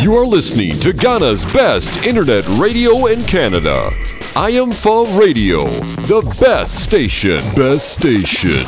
You are listening to Ghana's best internet radio in Canada. I am Fa Radio, the best station. Best station.